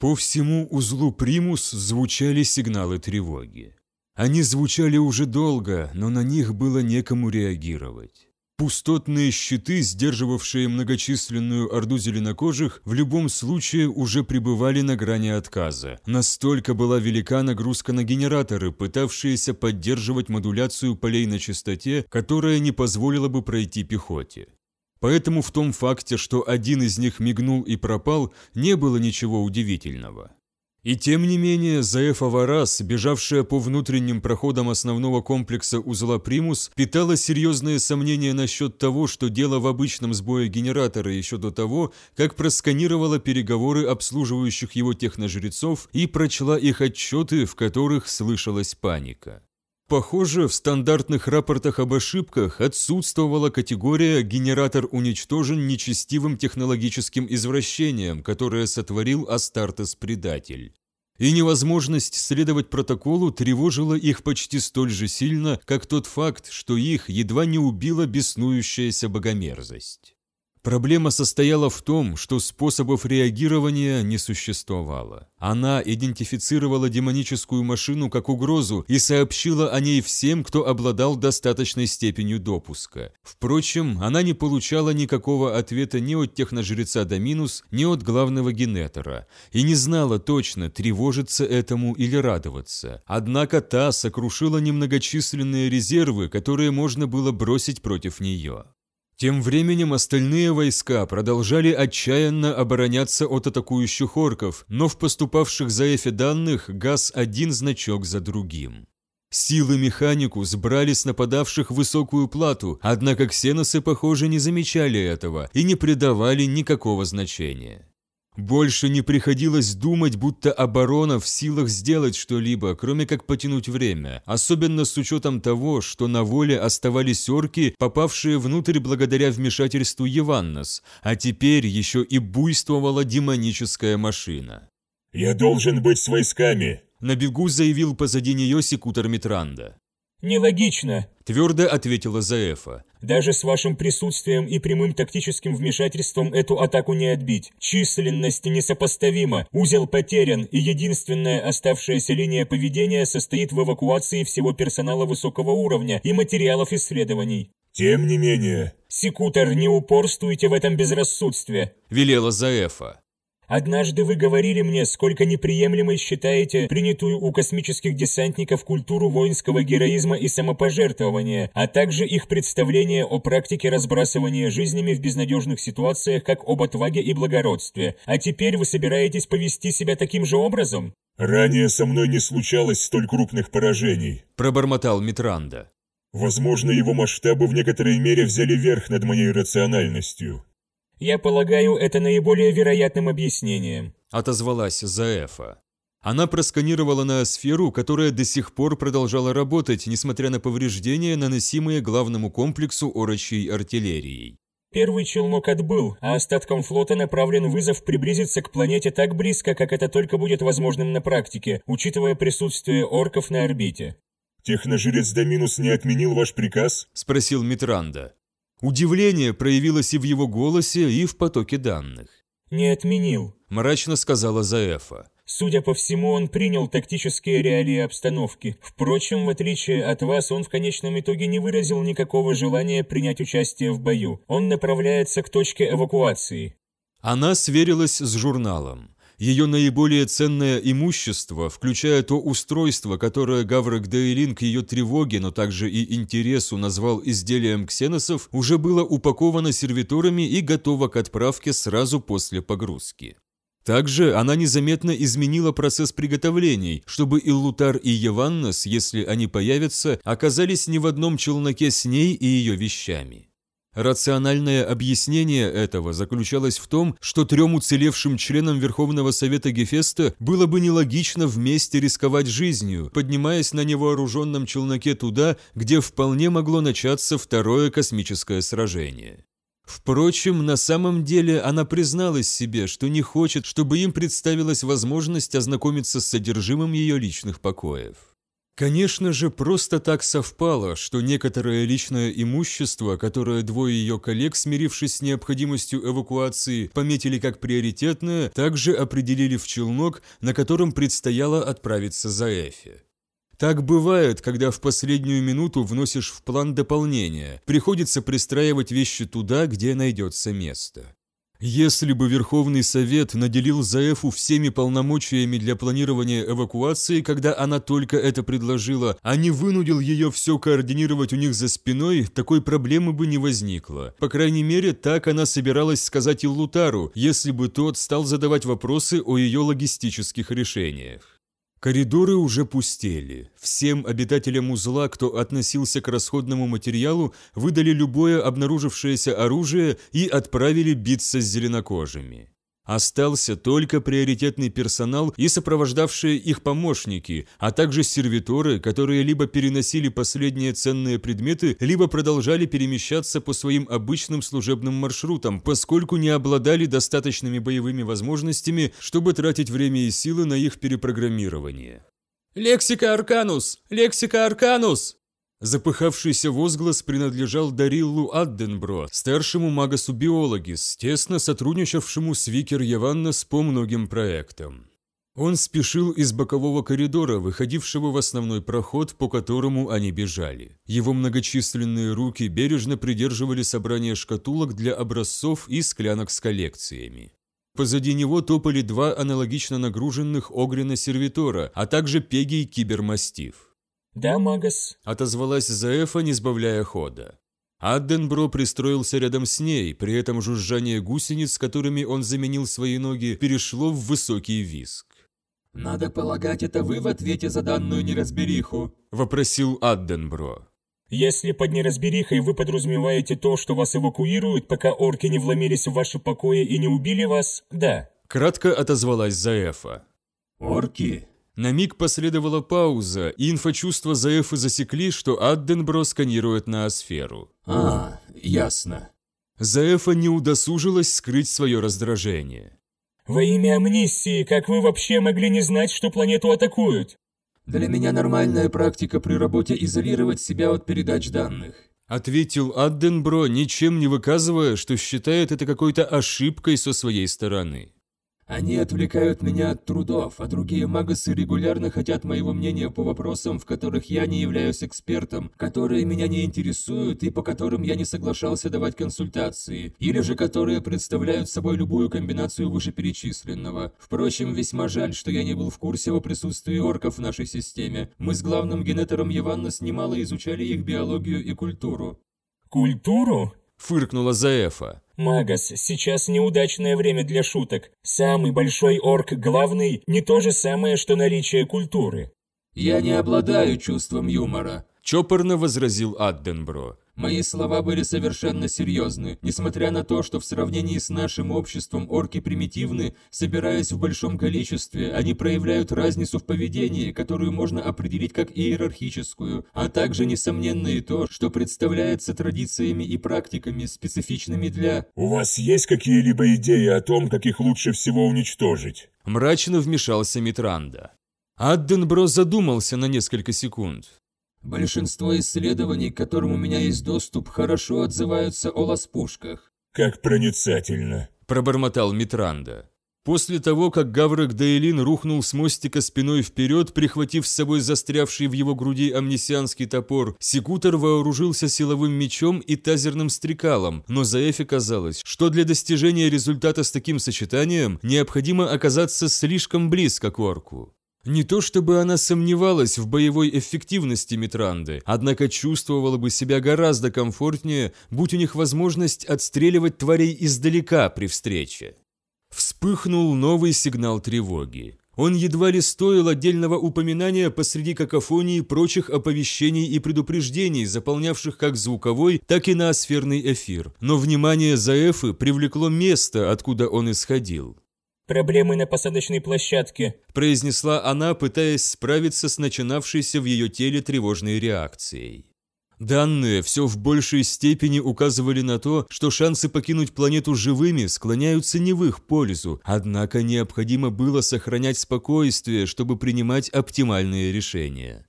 По всему узлу «Примус» звучали сигналы тревоги. Они звучали уже долго, но на них было некому реагировать. Пустотные щиты, сдерживавшие многочисленную орду зеленокожих, в любом случае уже пребывали на грани отказа. Настолько была велика нагрузка на генераторы, пытавшиеся поддерживать модуляцию полей на частоте, которая не позволила бы пройти пехоте. Поэтому в том факте, что один из них мигнул и пропал, не было ничего удивительного. И тем не менее, Заэфа Варас, бежавшая по внутренним проходам основного комплекса узла Примус, питала серьезные сомнения насчет того, что дело в обычном сбое генератора еще до того, как просканировала переговоры обслуживающих его техножрецов и прочла их отчеты, в которых слышалась паника. Похоже, в стандартных рапортах об ошибках отсутствовала категория «генератор уничтожен нечестивым технологическим извращением», которое сотворил Астартес-предатель. И невозможность следовать протоколу тревожила их почти столь же сильно, как тот факт, что их едва не убила беснующаяся богомерзость. Проблема состояла в том, что способов реагирования не существовало. Она идентифицировала демоническую машину как угрозу и сообщила о ней всем, кто обладал достаточной степенью допуска. Впрочем, она не получала никакого ответа ни от техножреца Доминус, ни от главного генетора, и не знала точно, тревожиться этому или радоваться. Однако та сокрушила немногочисленные резервы, которые можно было бросить против нее. Тем временем остальные войска продолжали отчаянно обороняться от атакующих орков, но в поступавших за Эфе данных газ один значок за другим. Силы механику сбрали с нападавших высокую плату, однако ксеносы, похоже, не замечали этого и не придавали никакого значения. Больше не приходилось думать, будто оборона в силах сделать что-либо, кроме как потянуть время, особенно с учетом того, что на воле оставались орки, попавшие внутрь благодаря вмешательству Еваннос, а теперь еще и буйствовала демоническая машина. «Я должен быть с войсками», – на бегу заявил позади нее секутор Митранда. «Нелогично», – твердо ответила Заэфа. «Даже с вашим присутствием и прямым тактическим вмешательством эту атаку не отбить. Численность несопоставима, узел потерян, и единственная оставшаяся линия поведения состоит в эвакуации всего персонала высокого уровня и материалов исследований». «Тем не менее...» «Секутор, не упорствуйте в этом безрассудстве», – велела Заэфа. Однажды вы говорили мне, сколько неприемлемой считаете принятую у космических десантников культуру воинского героизма и самопожертвования, а также их представление о практике разбрасывания жизнями в безнадежных ситуациях как об отваге и благородстве. А теперь вы собираетесь повести себя таким же образом? «Ранее со мной не случалось столь крупных поражений», – пробормотал Митранда. «Возможно, его масштабы в некоторой мере взяли верх над моей рациональностью». «Я полагаю, это наиболее вероятным объяснением», – отозвалась Заэфа. Она просканировала ноосферу, которая до сих пор продолжала работать, несмотря на повреждения, наносимые главному комплексу орочьей артиллерией. Первый челнок отбыл, а остаткам флота направлен вызов приблизиться к планете так близко, как это только будет возможным на практике, учитывая присутствие орков на орбите. «Техножрец Доминус не отменил ваш приказ?» – спросил Митранда. Удивление проявилось и в его голосе, и в потоке данных. «Не отменил», – мрачно сказала Заэфа. Судя по всему, он принял тактические реалии обстановки. Впрочем, в отличие от вас, он в конечном итоге не выразил никакого желания принять участие в бою. Он направляется к точке эвакуации. Она сверилась с журналом. Ее наиболее ценное имущество, включая то устройство, которое Гаврок Дейлин к ее тревоге, но также и интересу назвал изделием ксеносов, уже было упаковано сервиторами и готово к отправке сразу после погрузки. Также она незаметно изменила процесс приготовлений, чтобы Иллутар и Еваннос, если они появятся, оказались не в одном челноке с ней и ее вещами. Рациональное объяснение этого заключалось в том, что трем уцелевшим членам Верховного Совета Гефеста было бы нелогично вместе рисковать жизнью, поднимаясь на невооруженном челноке туда, где вполне могло начаться второе космическое сражение. Впрочем, на самом деле она призналась себе, что не хочет, чтобы им представилась возможность ознакомиться с содержимым ее личных покоев. Конечно же, просто так совпало, что некоторое личное имущество, которое двое ее коллег, смирившись с необходимостью эвакуации, пометили как приоритетное, также определили в челнок, на котором предстояло отправиться за Эфи. Так бывает, когда в последнюю минуту вносишь в план дополнение, приходится пристраивать вещи туда, где найдется место. Если бы Верховный Совет наделил Заэфу всеми полномочиями для планирования эвакуации, когда она только это предложила, а не вынудил ее все координировать у них за спиной, такой проблемы бы не возникло. По крайней мере, так она собиралась сказать и Лутару, если бы тот стал задавать вопросы о ее логистических решениях. Коридоры уже пустели. Всем обитателям узла, кто относился к расходному материалу, выдали любое обнаружившееся оружие и отправили биться с зеленокожими. Остался только приоритетный персонал и сопровождавшие их помощники, а также сервиторы, которые либо переносили последние ценные предметы, либо продолжали перемещаться по своим обычным служебным маршрутам, поскольку не обладали достаточными боевыми возможностями, чтобы тратить время и силы на их перепрограммирование. «Лексика Арканус! Лексика Арканус!» Запыхавшийся возглас принадлежал Дариллу Адденбро, старшему магасу биологис, тесно сотрудничавшему с Викер Яваннес по многим проектам. Он спешил из бокового коридора, выходившего в основной проход, по которому они бежали. Его многочисленные руки бережно придерживали собрание шкатулок для образцов и склянок с коллекциями. Позади него топали два аналогично нагруженных огрена-сервитора, а также пегий кибермастив. «Да, Магас», – отозвалась Заэфа, не сбавляя хода. Адденбро пристроился рядом с ней, при этом жужжание гусениц, которыми он заменил свои ноги, перешло в высокий виск. «Надо полагать, это вы в ответе за данную неразбериху?» – вопросил Адденбро. «Если под неразберихой вы подразумеваете то, что вас эвакуируют, пока орки не вломились в ваши покои и не убили вас, да». Кратко отозвалась Заэфа. «Орки?» На миг последовала пауза, и инфочувства Заэфы засекли, что Адденбро сканирует ноосферу. «А, ясно». Заэфа не удосужилась скрыть свое раздражение. «Во имя амнистии, как вы вообще могли не знать, что планету атакуют?» «Для меня нормальная практика при работе изолировать себя от передач данных», ответил Адденбро, ничем не выказывая, что считает это какой-то ошибкой со своей стороны. Они отвлекают меня от трудов, а другие магасы регулярно хотят моего мнения по вопросам, в которых я не являюсь экспертом, которые меня не интересуют и по которым я не соглашался давать консультации, или же которые представляют собой любую комбинацию вышеперечисленного. Впрочем, весьма жаль, что я не был в курсе о присутствии орков в нашей системе. Мы с главным генетором Яваннас немало изучали их биологию и культуру. «Культуру?» – фыркнула Заэфа. Магас, сейчас неудачное время для шуток. Самый большой орк главный не то же самое, что наличие культуры. Я не обладаю чувством юмора, чопорно возразил Адденбро. Мои слова были совершенно серьезны. Несмотря на то, что в сравнении с нашим обществом орки примитивны, собираясь в большом количестве, они проявляют разницу в поведении, которую можно определить как иерархическую, а также несомненно и то, что представляется традициями и практиками, специфичными для... «У вас есть какие-либо идеи о том, как их лучше всего уничтожить?» Мрачно вмешался Митранда. Адденбро задумался на несколько секунд. Большинство исследований, к которым у меня есть доступ, хорошо отзываются о ласпушках. «Как проницательно», – пробормотал Митранда. После того, как Гаврок Дейлин рухнул с мостика спиной вперед, прихватив с собой застрявший в его груди амнисианский топор, Секутор вооружился силовым мечом и тазерным стрекалом, но Заэфе казалось, что для достижения результата с таким сочетанием необходимо оказаться слишком близко к орку. Не то чтобы она сомневалась в боевой эффективности Митранды, однако чувствовала бы себя гораздо комфортнее, будь у них возможность отстреливать тварей издалека при встрече. Вспыхнул новый сигнал тревоги. Он едва ли стоил отдельного упоминания посреди какофонии прочих оповещений и предупреждений, заполнявших как звуковой, так и ноосферный эфир. Но внимание Заэфы привлекло место, откуда он исходил. «Проблемы на посадочной площадке», – произнесла она, пытаясь справиться с начинавшейся в ее теле тревожной реакцией. Данные все в большей степени указывали на то, что шансы покинуть планету живыми склоняются не в их пользу, однако необходимо было сохранять спокойствие, чтобы принимать оптимальные решения.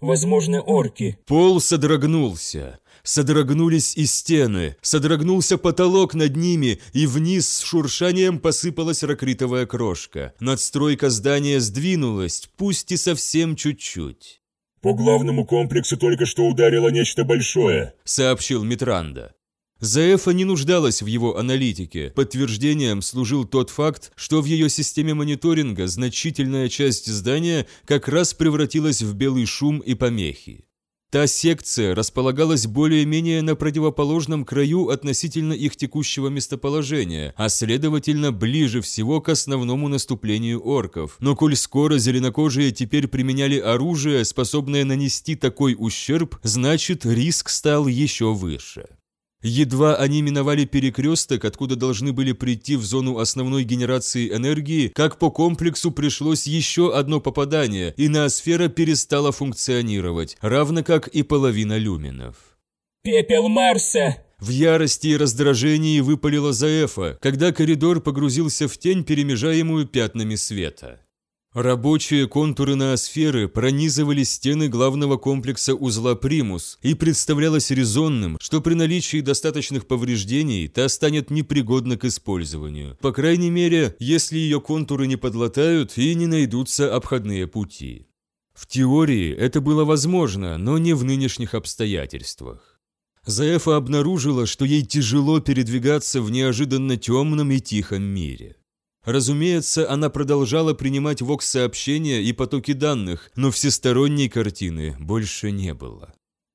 Возможно, орки. Пол содрогнулся. Содрогнулись и стены, содрогнулся потолок над ними, и вниз с шуршанием посыпалась ракритовая крошка. Надстройка здания сдвинулась, пусть и совсем чуть-чуть. «По главному комплексу только что ударило нечто большое», — сообщил Митранда. Заэфа не нуждалась в его аналитике. Подтверждением служил тот факт, что в ее системе мониторинга значительная часть здания как раз превратилась в белый шум и помехи. Та секция располагалась более-менее на противоположном краю относительно их текущего местоположения, а следовательно ближе всего к основному наступлению орков. Но коль скоро зеленокожие теперь применяли оружие, способное нанести такой ущерб, значит риск стал еще выше. Едва они миновали перекресток, откуда должны были прийти в зону основной генерации энергии, как по комплексу пришлось еще одно попадание, и ноосфера перестала функционировать, равно как и половина люминов. «Пепел Марса!» В ярости и раздражении выпалила Заэфа, когда коридор погрузился в тень, перемежаемую пятнами света. Рабочие контуры ноосферы пронизывали стены главного комплекса узла Примус, и представлялось резонным, что при наличии достаточных повреждений та станет непригодна к использованию. По крайней мере, если ее контуры не подлатают и не найдутся обходные пути. В теории это было возможно, но не в нынешних обстоятельствах. Заэфа обнаружила, что ей тяжело передвигаться в неожиданно темном и тихом мире. Разумеется, она продолжала принимать вокс-сообщения и потоки данных, но всесторонней картины больше не было.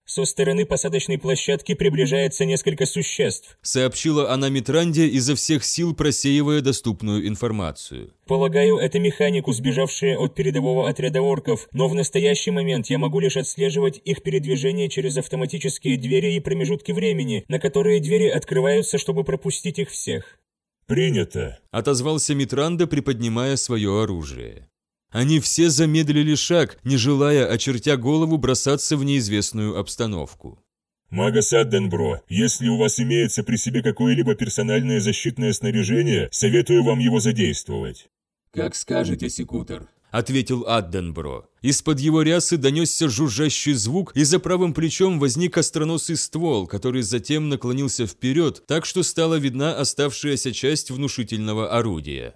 «Со стороны посадочной площадки приближается несколько существ», сообщила она Митранде изо всех сил просеивая доступную информацию. «Полагаю, это механику, сбежавшие от передового отряда орков, но в настоящий момент я могу лишь отслеживать их передвижение через автоматические двери и промежутки времени, на которые двери открываются, чтобы пропустить их всех». «Принято», – отозвался Митранда, приподнимая свое оружие. Они все замедлили шаг, не желая, очертя голову, бросаться в неизвестную обстановку. «Магас Адденбро, если у вас имеется при себе какое-либо персональное защитное снаряжение, советую вам его задействовать». «Как скажете, Секутор», ответил Адденбро. Из-под его рясы донесся жужжащий звук, и за правым плечом возник остроносый ствол, который затем наклонился вперед, так что стала видна оставшаяся часть внушительного орудия.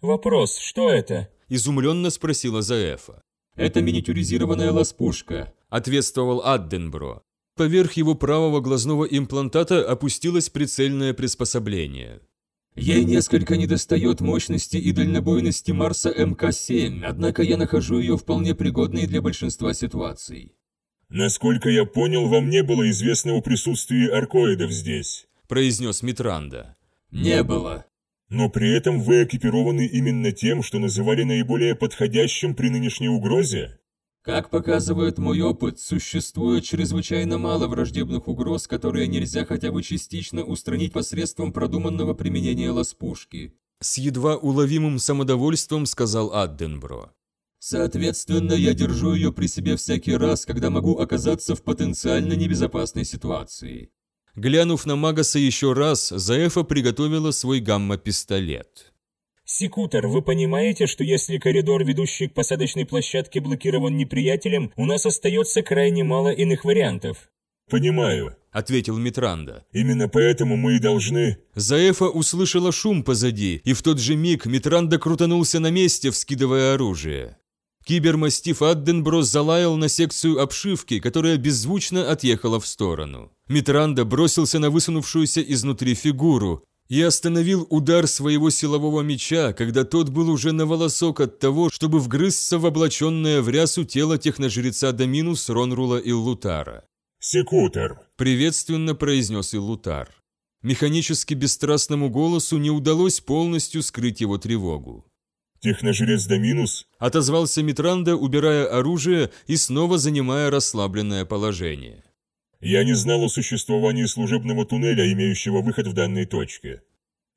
«Вопрос, что это?» – изумленно спросила Заэфа. «Это миниатюризированная ласпушка», – ответствовал Адденбро. Поверх его правого глазного имплантата опустилось прицельное приспособление. Ей несколько недостает мощности и дальнобойности Марса МК-7, однако я нахожу ее вполне пригодной для большинства ситуаций. «Насколько я понял, вам не было известно о присутствии аркоидов здесь», – произнес Митранда. «Не было». «Но при этом вы экипированы именно тем, что называли наиболее подходящим при нынешней угрозе?» Как показывает мой опыт, существует чрезвычайно мало враждебных угроз, которые нельзя хотя бы частично устранить посредством продуманного применения ласпушки. С едва уловимым самодовольством сказал Адденбро. Соответственно, я держу ее при себе всякий раз, когда могу оказаться в потенциально небезопасной ситуации. Глянув на Магаса еще раз, Заэфа приготовила свой гамма-пистолет. «Секутор, вы понимаете, что если коридор, ведущий к посадочной площадке, блокирован неприятелем, у нас остается крайне мало иных вариантов?» «Понимаю», — ответил Митранда. «Именно поэтому мы и должны...» Заэфа услышала шум позади, и в тот же миг Митранда крутанулся на месте, вскидывая оружие. Кибермастиф Адденброс залаял на секцию обшивки, которая беззвучно отъехала в сторону. Митранда бросился на высунувшуюся изнутри фигуру, и остановил удар своего силового меча, когда тот был уже на волосок от того, чтобы вгрызться в облаченное в рясу тело техножреца Доминус Ронрула Иллутара. «Секутор», — приветственно произнес Иллутар. Механически бесстрастному голосу не удалось полностью скрыть его тревогу. «Техножрец Доминус?» – отозвался Митранда, убирая оружие и снова занимая расслабленное положение. Я не знал о существовании служебного туннеля, имеющего выход в данной точке.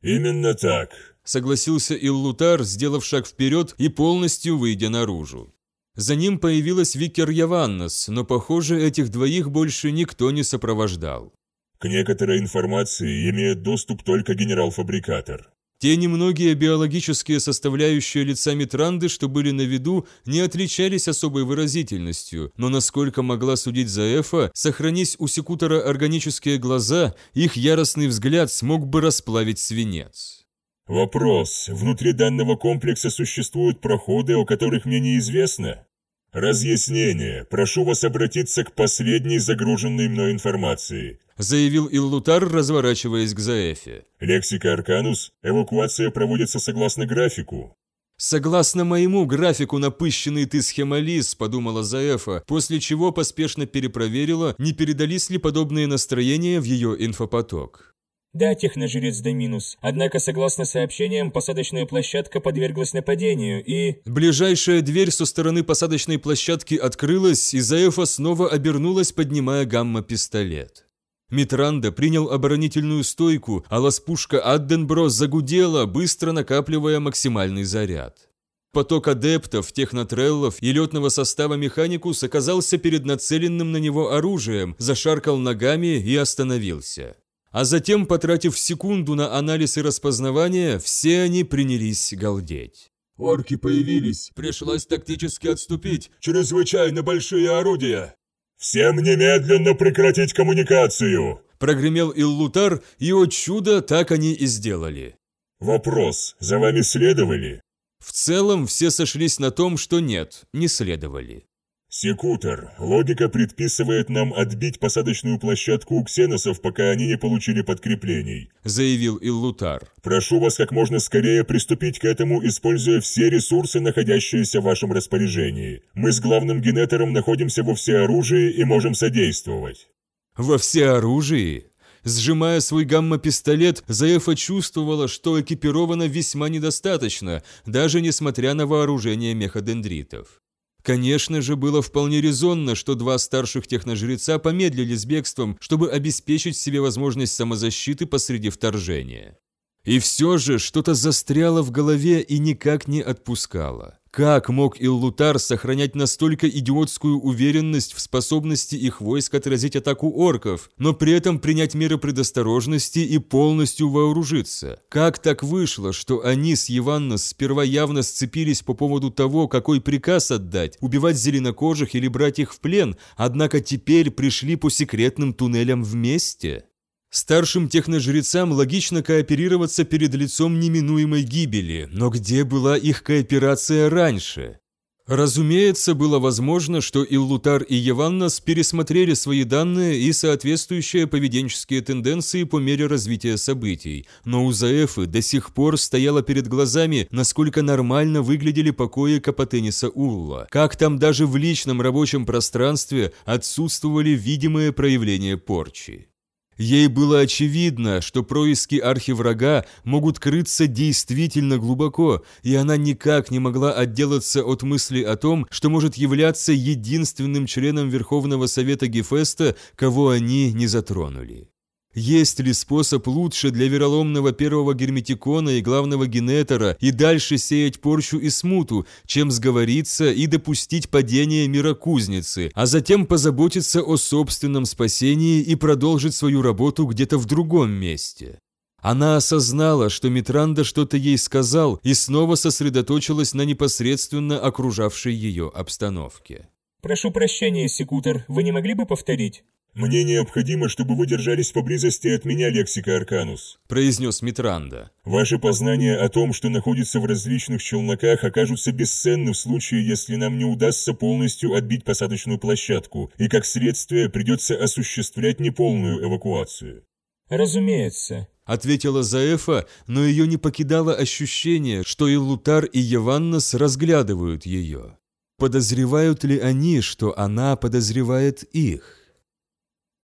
Именно так, согласился Иллутар, сделав шаг вперед и полностью выйдя наружу. За ним появилась Викер Яваннос, но, похоже, этих двоих больше никто не сопровождал. К некоторой информации имеет доступ только генерал-фабрикатор. Те немногие биологические составляющие лица Митранды, что были на виду, не отличались особой выразительностью, но насколько могла судить Заэфа, сохранись у секутора органические глаза, их яростный взгляд смог бы расплавить свинец. Вопрос. Внутри данного комплекса существуют проходы, о которых мне неизвестно? Разъяснение. Прошу вас обратиться к последней загруженной мной информации заявил Иллутар, разворачиваясь к Заэфе. «Лексика Арканус, эвакуация проводится согласно графику». «Согласно моему графику, напыщенный ты схемалис», – подумала Заэфа, после чего поспешно перепроверила, не передались ли подобные настроения в ее инфопоток. «Да, техножрец Доминус. Однако, согласно сообщениям, посадочная площадка подверглась нападению и...» Ближайшая дверь со стороны посадочной площадки открылась, и Заэфа снова обернулась, поднимая гамма-пистолет. Митранда принял оборонительную стойку, а ласпушка Адденброс загудела, быстро накапливая максимальный заряд. Поток адептов, технотреллов и летного состава Механикус оказался перед нацеленным на него оружием, зашаркал ногами и остановился. А затем, потратив секунду на анализ и распознавание, все они принялись галдеть. «Орки появились, пришлось тактически отступить, чрезвычайно большие орудия!» «Всем немедленно прекратить коммуникацию!» Прогремел Иллутар, и, о чудо, так они и сделали. «Вопрос, за вами следовали?» В целом, все сошлись на том, что нет, не следовали. «Секутор, логика предписывает нам отбить посадочную площадку у ксеносов, пока они не получили подкреплений», — заявил Иллутар. «Прошу вас как можно скорее приступить к этому, используя все ресурсы, находящиеся в вашем распоряжении. Мы с главным генетором находимся во всеоружии и можем содействовать». «Во всеоружии?» Сжимая свой гамма-пистолет, Заефа чувствовала, что экипирована весьма недостаточно, даже несмотря на вооружение меходендритов. Конечно же, было вполне резонно, что два старших техножреца помедлили с бегством, чтобы обеспечить себе возможность самозащиты посреди вторжения. И все же что-то застряло в голове и никак не отпускало. Как мог Иллутар сохранять настолько идиотскую уверенность в способности их войск отразить атаку орков, но при этом принять меры предосторожности и полностью вооружиться? Как так вышло, что они с Еваннос сперва явно сцепились по поводу того, какой приказ отдать, убивать зеленокожих или брать их в плен, однако теперь пришли по секретным туннелям вместе? Старшим техножрецам логично кооперироваться перед лицом неминуемой гибели, но где была их кооперация раньше? Разумеется, было возможно, что Иллутар и Еваннас пересмотрели свои данные и соответствующие поведенческие тенденции по мере развития событий, но у Заэфы до сих пор стояло перед глазами, насколько нормально выглядели покои Капотениса Улла, как там даже в личном рабочем пространстве отсутствовали видимые проявления порчи. Ей было очевидно, что происки архиврага могут крыться действительно глубоко, и она никак не могла отделаться от мысли о том, что может являться единственным членом Верховного Совета Гефеста, кого они не затронули. Есть ли способ лучше для вероломного первого герметикона и главного генетора и дальше сеять порчу и смуту, чем сговориться и допустить падение мирокузницы, а затем позаботиться о собственном спасении и продолжить свою работу где-то в другом месте? Она осознала, что Митранда что-то ей сказал и снова сосредоточилась на непосредственно окружавшей ее обстановке. «Прошу прощения, Секутор, вы не могли бы повторить?» «Мне необходимо, чтобы вы держались поблизости от меня, Лексика Арканус», – произнес Митранда. «Ваши познания о том, что находится в различных челноках, окажутся бесценны в случае, если нам не удастся полностью отбить посадочную площадку, и как следствие придется осуществлять неполную эвакуацию». «Разумеется», – ответила Заэфа, но ее не покидало ощущение, что и Лутар, и Еваннос разглядывают ее. Подозревают ли они, что она подозревает их?